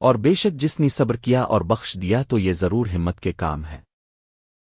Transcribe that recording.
اور بے شک جس نے صبر کیا اور بخش دیا تو یہ ضرور ہمت کے کام ہے۔